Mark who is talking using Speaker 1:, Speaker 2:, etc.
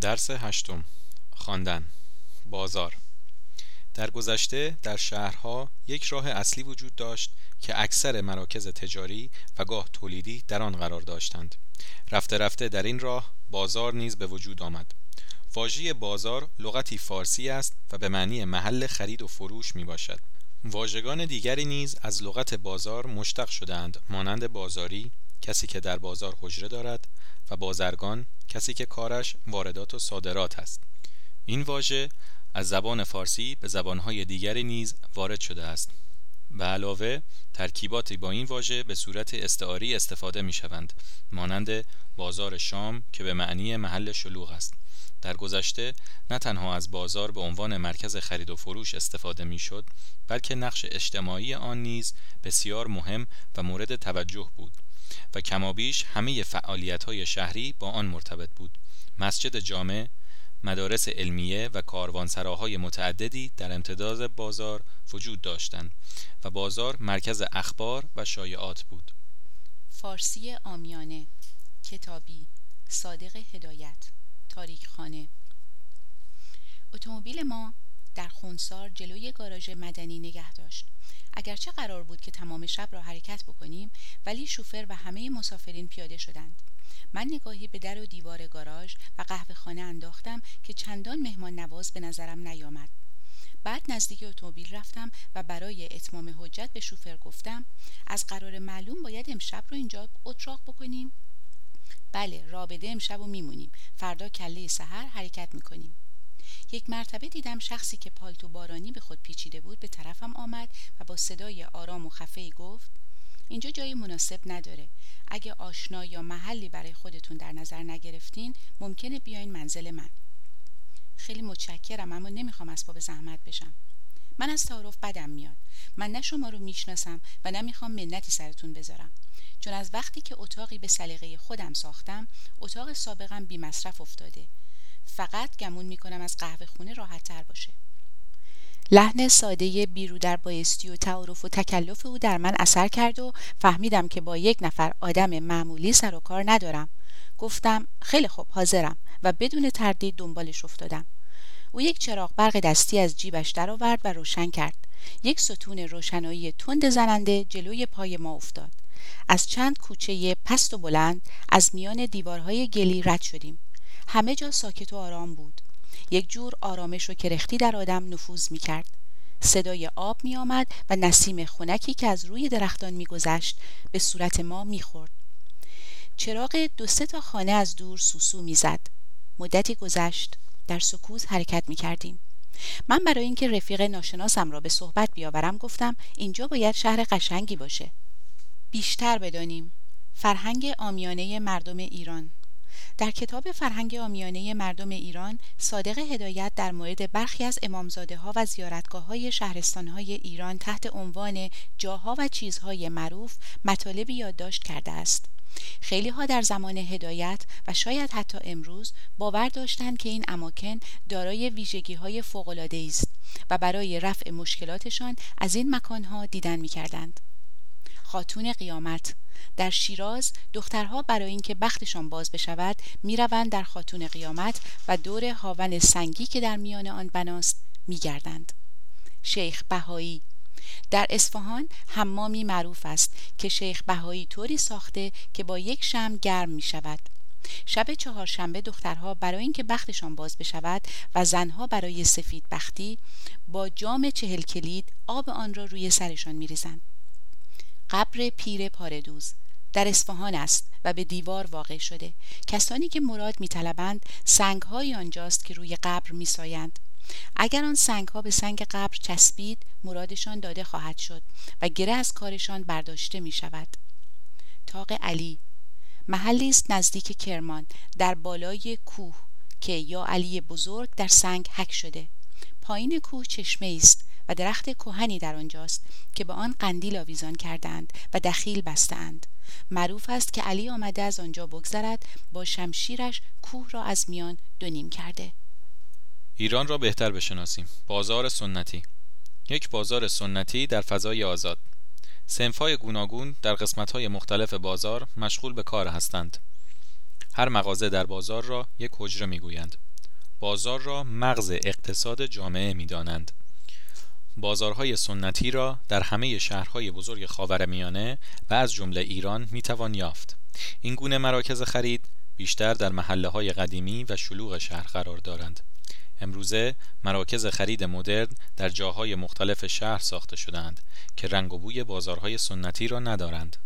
Speaker 1: درس هشتم. خواندن. بازار. در گذشته در شهرها یک راه اصلی وجود داشت که اکثر مراکز تجاری و گاه تولیدی در آن قرار داشتند. رفته رفته در این راه بازار نیز به وجود آمد. واژه بازار لغتی فارسی است و به معنی محل خرید و فروش می باشد. واژگان دیگری نیز از لغت بازار مشتق شدهاند مانند بازاری کسی که در بازار حجره دارد و بازرگان کسی که کارش واردات و صادرات است. این واژه از زبان فارسی به زبانهای دیگری نیز وارد شده است به علاوه ترکیباتی با این واژه به صورت استعاری استفاده می شوند مانند بازار شام که به معنی محل شلوغ است. در گذشته نه تنها از بازار به عنوان مرکز خرید و فروش استفاده می شد بلکه نقش اجتماعی آن نیز بسیار مهم و مورد توجه بود. و کمابیش همه فعالیت های شهری با آن مرتبط بود. مسجد جامع مدارس علمیه و کاروانسراهای متعددی در امتداد بازار وجود داشتند و بازار مرکز اخبار و شایعات بود.
Speaker 2: فارسی آمیانه کتابی صادق هدایت تاریک خانه اتومبیل ما در خونسار جلوی گاراژ مدنی نگه داشت. اگرچه قرار بود که تمام شب را حرکت بکنیم ولی شوفر و همه مسافرین پیاده شدند. من نگاهی به در و دیوار گاراژ و قهوه خانه انداختم که چندان مهمان نواز به نظرم نیامد. بعد نزدیک اتومبیل رفتم و برای اتمام حجت به شوفر گفتم از قرار معلوم باید امشب رو اینجا اتراق بکنیم. بله رابطه امشب و میمونیم. فردا کله سحر حرکت می‌کنیم. یک مرتبه دیدم شخصی که پالتو بارانی به خود پیچیده بود به طرفم آمد و با صدای آرام و خفه گفت اینجا جای مناسب نداره. اگه آشنا یا محلی برای خودتون در نظر نگرفتین ممکنه بیاین منزل من. خیلی متشکرم اما نمی‌خوام اسباب زحمت بشم. من از تعارف بدم میاد. من نه شما رو می‌شناسم و نه می‌خوام منتی سرتون بذارم. چون از وقتی که اتاقی به سلیقه خودم ساختم اتاق سابقم بی مصرف افتاده. فقط گمون می‌کنم از قهوه خونه راحت تر باشه. لحن ساده بیرو در بایستی و تعارف و تکلف او در من اثر کرد و فهمیدم که با یک نفر آدم معمولی سر و کار ندارم. گفتم خیلی خوب حاضرم. و بدون تردید دنبالش افتادم. او یک چراغ برق دستی از جیبش درآورد و روشن کرد. یک ستون روشنایی تند زننده جلوی پای ما افتاد. از چند کوچه پست و بلند از میان دیوارهای گلی رد شدیم. همه جا ساکت و آرام بود یک جور آرامش و کرختی در آدم نفوذ می کرد صدای آب می آمد و نسیم خونکی که از روی درختان می گذشت به صورت ما می خورد. چراغ دو سه تا خانه از دور سوسو می زد. مدتی گذشت در سکوت حرکت می کردیم. من برای اینکه رفیق ناشناسم را به صحبت بیاورم گفتم اینجا باید شهر قشنگی باشه. بیشتر بدانیم فرهنگ آمیانه مردم ایران در کتاب فرهنگ آمیانه مردم ایران صادق هدایت در مورد برخی از امامزاده ها و زیارتگاه های شهرستان های ایران تحت عنوان جاها و چیزهای معروف مطالبی یادداشت کرده است خیلی ها در زمان هدایت و شاید حتی امروز باور داشتند که این اماکن دارای ویژگی های فوق است و برای رفع مشکلاتشان از این مکانها دیدن می کردند. خاتون قیامت. در شیراز دخترها برای اینکه بختشان باز بشود می‌روند در خاتون قیامت و دور هاون سنگی که در میان آن بناست میگردند. شیخ بهایی. در اصفهان حمامی معروف است که شیخ بهایی طوری ساخته که با یک شم گرم می شود شب چهارشنبه دخترها برای اینکه بختشان باز بشود و زنها برای سفید بختی با جام چهل کلید آب آن را روی سرشان میریزند. قبر پیر پاردوز در اصفهان است و به دیوار واقع شده. کسانی که مراد میطلبند سنگهایی آنجاست که روی قبر میسایند. اگر آن سنگ ها به سنگ قبر چسبید مرادشان داده خواهد شد و گره از کارشان برداشته می شود تاق علی. محلی است نزدیک کرمان. در بالای کوه که یا علی بزرگ در سنگ حک شده. پایین کوه چشمه است و درخت کهنی در آنجاست که به آن قندیل آویزان کردند و دخیل بستند معروف است که علی آمده از آنجا بگذرد با شمشیرش کوه را از میان دونیم کرده.
Speaker 1: ایران را بهتر بشناسیم. بازار سنتی. یک بازار سنتی در فضای آزاد. سنفهای گوناگون در قسمتهای مختلف بازار مشغول به کار هستند. هر مغازه در بازار را یک حجره می‌گویند. بازار را مغز اقتصاد جامعه می‌دانند. بازارهای سنتی را در همه شهرهای بزرگ خاورمیانه و از جمله ایران می‌توان یافت. این گونه مراکز خرید بیشتر در محله های قدیمی و شلوغ شهر قرار دارند. امروزه مراکز خرید مدرن در جاهای مختلف شهر ساخته شدند که رنگ و بوی بازارهای سنتی را ندارند.